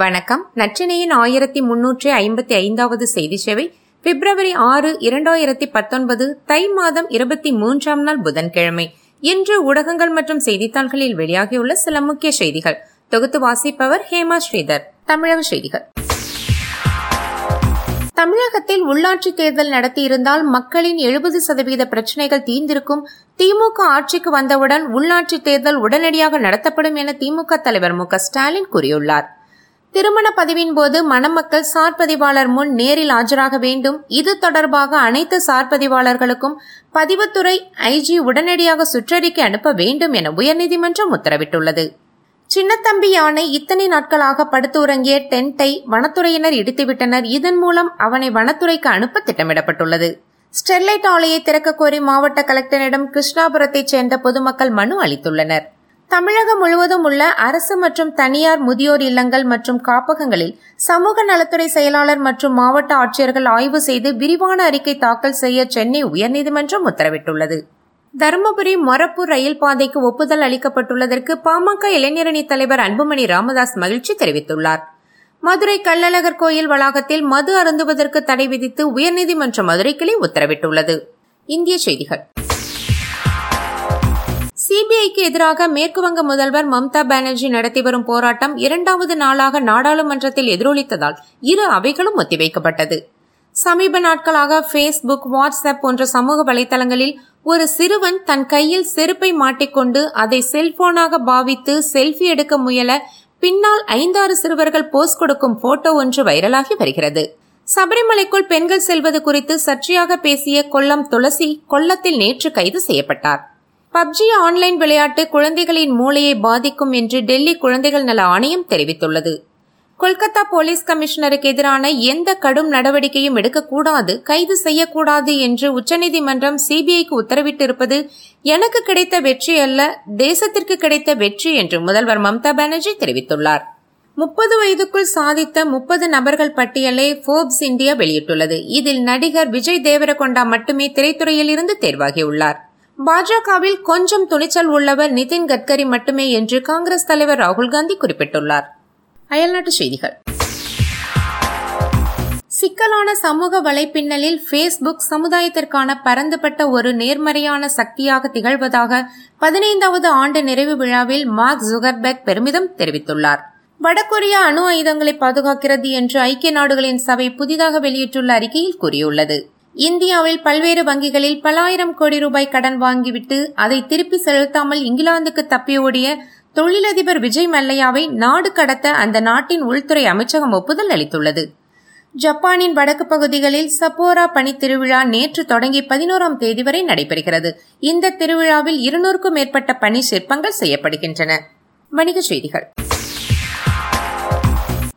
வணக்கம். நச்சினையின் ஆயிரத்தி முன்னூற்றி ஐம்பத்தி ஐந்தாவது செய்தி சேவை பிப்ரவரி ஆறு இரண்டாயிரத்தி பத்தொன்பது தை மாதம் இருபத்தி மூன்றாம் நாள் புதன்கிழமை. இன்று ஊடகங்கள் மற்றும் செய்தித்தாள்களில் வெளியாகியுள்ள சில முக்கிய செய்திகள். தொகுத்து வாசிப்பவர் ஹேமா ஸ்ரீதர். தமிழக செய்திகள். தமிழகத்தில் உள்ளாட்சி தேர்தல் நடத்தியிருந்தால் மக்களின் எழுபது சதவீத பிரச்சினைகள் தீர்ந்திருக்கும். திமுக ஆட்சிக்கு வந்தவுடன் உள்ளாட்சி தேர்தல் உடனடியாக நடத்தப்படும் என திமுக தலைவர் மு ஸ்டாலின் கூறியுள்ளார். திருமண பதிவின் போது மணமக்கள் சார்பதிவாளர் முன் நேரில் ஆஜராக வேண்டும். இது தொடர்பாக அனைத்து சார்பதிவாளர்களுக்கும் பதிவுத்துறை ஐஜி உடனடியாக சுற்றறிக்கை அனுப்ப வேண்டும் என உயர்நீதிமன்றம் உத்தரவிட்டுள்ளது. சின்னத்தம்பி யானை இத்தனை நாட்களாக படுத்து உறங்கிய டென்ட்டை வனத்துறையினர் இடித்துவிட்டனர். இதன் மூலம் அவனை வனத்துறைக்கு அனுப்ப திட்டமிடப்பட்டுள்ளது. ஸ்டெர்லைட் ஆலையை திறக்க கோரி மாவட்ட கலெக்டரிடம் கிருஷ்ணாபுரத்தைச் சேர்ந்த பொதுமக்கள் மனு அளித்துள்ளனர். தமிழகம் முழுவதும் உள்ள அரசு மற்றும் தனியார் முதியோர் இல்லங்கள் மற்றும் காப்பகங்களில் சமூக நலத்துறை செயலாளர் மற்றும் மாவட்ட ஆட்சியர்கள் ஆய்வு செய்து விரிவான அறிக்கை தாக்கல் செய்ய சென்னை உயர்நீதிமன்றம் உத்தரவிட்டுள்ளது. தருமபுரி மொரப்பூர் ரயில் பாதைக்கு ஒப்புதல் அளிக்கப்பட்டுள்ளதற்கு பாமக இளைஞரணி தலைவர் அன்புமணி ராமதாஸ் மகிழ்ச்சி தெரிவித்துள்ளார். மதுரை கள்ளழகர் கோயில் வளாகத்தில் மது அருந்துவதற்கு தடை விதித்து உயர்நீதிமன்ற மதுரை கிளை உத்தரவிட்டுள்ளது. இந்திய செய்திகள். சிபிஐக்கு எதிராக மேற்குவங்க முதல்வர் மம்தா பானர்ஜி நடத்தி வரும் போராட்டம் இரண்டாவது நாளாக நாடாளுமன்றத்தில் எதிரொலித்ததால் இரு அவைகளும் ஒத்திவைக்கப்பட்டது. சமீப நாட்களாக பேஸ்புக் வாட்ஸ்அப் போன்ற சமூக வலைதளங்களில் ஒரு சிறுவன் தன் கையில் செருப்பை மாட்டிக்கொண்டு அதை செல்போனாக பாவித்து செல்ஃபி எடுக்க முயல பின்னால் ஐந்தாறு சிறுவர்கள் போஸ் கொடுக்கும் போட்டோ ஒன்று வைரலாகி வருகிறது. சபரிமலைக்குள் பெண்கள் செல்வது குறித்து சர்ச்சையாக பேசிய கொல்லம் துளசி கொல்லத்தில் நேற்று கைது செய்யப்பட்டார். பப்ஜி ஆன்லைன் விளையாட்டு குழந்தைகளின் மூளையை பாதிக்கும் என்று டெல்லி குழந்தைகள் நல ஆணையம் தெரிவித்துள்ளது. கொல்கத்தா போலீஸ் கமிஷனருக்கு எதிரான எந்த கடும் நடவடிக்கையும் எடுக்கக்கூடாது கைது செய்யக்கூடாது என்று உச்சநீதிமன்றம் சிபிஐக்கு உத்தரவிட்டிருப்பது எனக்கு கிடைத்த வெற்றி அல்ல தேசத்திற்கு கிடைத்த வெற்றி என்று முதல்வர் மம்தா பானர்ஜி தெரிவித்துள்ளார். முப்பது வயதுக்குள் சாதித்த முப்பது நபர்கள் பட்டியலை ஃபோர்ப்ஸ் இந்தியா வெளியிட்டுள்ளது. இதில் நடிகர் விஜய் தேவரகொண்டா மட்டுமே திரைத்துறையில் இருந்து தேர்வாகியுள்ளார். பாஜகவில் கொஞ்சம் துணிச்சல் உள்ளவர் நிதின் கட்கரி மட்டுமே என்று காங்கிரஸ் தலைவர் ராகுல் காந்தி குறிப்பிட்டுள்ளார். அயல்நாட்டு செய்திகள். சிக்கலான சமூக வலைப்பின்னலில் பேஸ்புக் சமுதாயத்திற்கான பரந்துபட்ட ஒரு நேர்மறையான சக்தியாக திகழ்வதாக பதினைந்தாவது ஆண்டு நிறைவு விழாவில் மார்க் ஜுகர்பெக் பெருமிதம் தெரிவித்துள்ளார். வடகொரியா அணு ஆயுதங்களை பாதுகாக்கிறது என்று ஐக்கிய நாடுகளின் சபை புதிதாக வெளியிட்டுள்ள அறிக்கையில் கூறியுள்ளது. இந்தியாவில் பல்வேறு வங்கிகளில் பல ஆயிரம் கோடி ரூபாய் கடன் வாங்கிவிட்டு அதை திருப்பி செலுத்தாமல் இங்கிலாந்துக்கு தப்பி ஓடிய தொழிலதிபர் விஜய் மல்லையாவை நாடு கடத்த அந்த நாட்டின் உள்துறை அமைச்சகம் ஒப்புதல் அளித்துள்ளது. ஜப்பானின் வடக்கு பகுதிகளில் சப்போரா பனி திருவிழா நேற்று தொடங்கி பதினோராம் தேதி வரை நடைபெறுகிறது. இந்த திருவிழாவில் இருநூறுக்கும் மேற்பட்ட பனி சிற்பங்கள் செய்யப்படுகின்றன. வணிகச் செய்திகள்.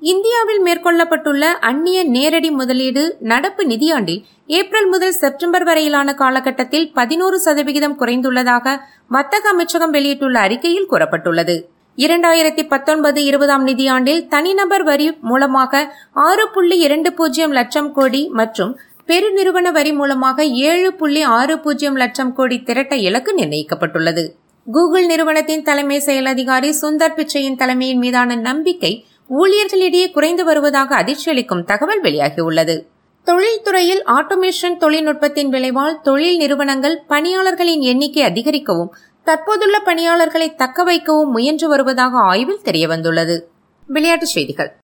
இந்தியாவில் மேற்கொள்ளப்பட்டுள்ள அந்நிய நேரடி முதலீடு நடப்பு நிதியாண்டில் ஏப்ரல் முதல் செப்டம்பர் வரையிலான காலகட்டத்தில் பதினோரு சதவிகிதம் குறைந்துள்ளதாக வர்த்தக அமைச்சகம் வெளியிட்டுள்ள அறிக்கையில் கூறப்பட்டுள்ளது. இரண்டாயிரத்தி பத்தொன்பது இருபதாம் நிதியாண்டில் தனிநபர் வரி மூலமாக ஆறு புள்ளி இரண்டு பூஜ்ஜியம் லட்சம் கோடி மற்றும் பெருநிறுவன வரி மூலமாக ஏழு புள்ளி ஆறு பூஜ்ஜியம் லட்சம் கோடி திரட்ட இலக்கு நிர்ணயிக்கப்பட்டுள்ளது. கூகுள் நிறுவனத்தின் தலைமை செயல் அதிகாரி சுந்தர் பிச்சையின் தலைமையின் மீதான நம்பிக்கை ஊழியர்களிடையே குறைந்து வருவதாக அதிர்ச்சி அளிக்கும் தகவல் வெளியாகியுள்ளது. தொழில்துறையில் ஆட்டோமேஷன் தொழில்நுட்பத்தின் விளைவால் தொழில் நிறுவனங்கள் பணியாளர்களின் எண்ணிக்கை அதிகரிக்கவும் தற்போதுள்ள பணியாளர்களை தக்க வைக்கவும் முயன்று வருவதாக ஆய்வில் தெரியவந்துள்ளது. விளையாட்டுச் செய்திகள்.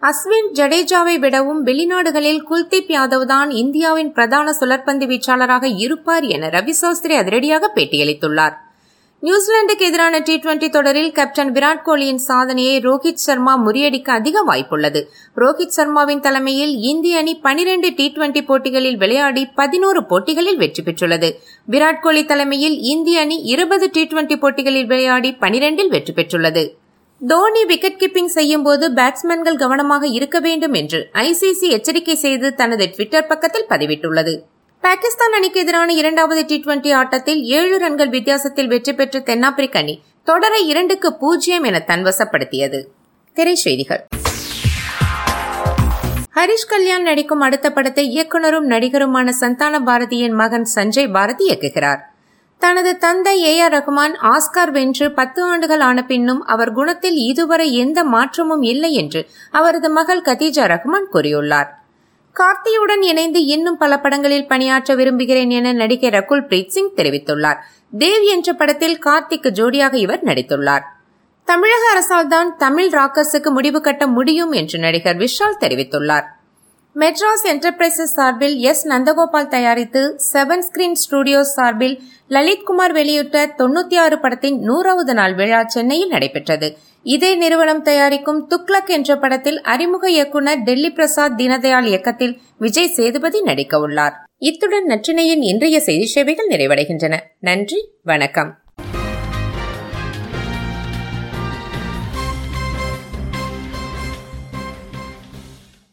அஸ்வின் ஜடேஜாவை விடவும் வெளிநாடுகளில் குல்தீப் யாதவ் தான் இந்தியாவின் பிரதான சுழற்பந்து வீச்சாளராக இருப்பார் என ரவி சாஸ்திரி அதிரடியாக பேட்டியளித்துள்ளார். நியூசிலாந்துக்கு எதிரான டி டுவெண்டி தொடரில் கேப்டன் விராட் கோலியின் சாதனையை ரோஹித் சர்மா முறியடிக்க அதிக வாய்ப்புள்ளது. ரோஹித் சர்மாவின் தலைமையில் இந்திய அணி பனிரெண்டு டி டுவெண்டி போட்டிகளில் விளையாடி பதினோரு போட்டிகளில் வெற்றி பெற்றுள்ளது. விராட் கோலி தலைமையில் இந்திய அணி இருபது டி டுவெண்டி போட்டிகளில் விளையாடி பனிரெண்டில் வெற்றி பெற்றுள்ளது. தோனி விக்கெட் கீப்பிங் செய்யும் போது பேட்ஸ்மேன்கள் கவனமாக இருக்க வேண்டும் என்று ஐசிசி எச்சரிக்கை செய்து தனது ட்விட்டர் பக்கத்தில் பதிவிட்டுள்ளது. பாகிஸ்தான் அணிக்கு எதிரான இரண்டாவது டி டுவெண்டி ஆட்டத்தில் ஏழு ரன்கள் வித்தியாசத்தில் வெற்றி பெற்ற தென்னாப்பிரிக்க அணி தொடரை இரண்டுக்கு பூஜ்ஜியம் என தன்வசப்படுத்தியது. திரைச்செய்திகள் ஹரிஷ் கல்யாண் நடிக்கும் அடுத்த படத்தை இயக்குனரும் நடிகருமான சந்தான பாரதியின் மகன் சஞ்சய் பாரதி இயக்குகிறார். தனது தந்தை ஏ ஆர் ரகுமான் ஆஸ்கார் வென்று பத்து ஆண்டுகள் ஆன பின்னும் அவர் குணத்தில் இதுவரை எந்த மாற்றமும் இல்லை என்று அவரது மகள் கதீஜா ரகுமான் கூறியுள்ளார். கார்த்தியுடன் இணைந்து இன்னும் பல படங்களில் பணியாற்ற விரும்புகிறேன் என நடிகை ரகுல் பிரீத் சிங் தெரிவித்துள்ளார். தேவ் என்ற படத்தில் கார்த்திக்கு ஜோடியாக இவர் நடித்துள்ளார். தமிழக அரசால் தான் தமிழ் ராக்கர்ஸுக்கு முடிவு கட்ட முடியும் என்று நடிகர் விஷால் தெரிவித்துள்ளார். மெட்ராஸ் என்டர்பிரைசஸ் சார்பில் எஸ். நந்தகோபால் தயாரித்து செவன் ஸ்கிரீன் ஸ்டுடியோஸ் சார்பில் லலித்குமார் வெளியிட்ட தொண்ணூத்தி ஆறு படத்தின் நூறாவது நாள் விழா சென்னையில் நடைபெற்றது. இதே நிறுவனம் தயாரிக்கும் துக்ளக் என்ற படத்தில் அறிமுக இயக்குனர் டெல்லி பிரசாத் தீனதயாள் இயக்கத்தில் விஜய் சேதுபதி நடிக்க உள்ளார் இத்துடன் நற்றினையின் இன்றைய செய்தி சேவைகள் நிறைவடைகின்றன. நன்றி வணக்கம்.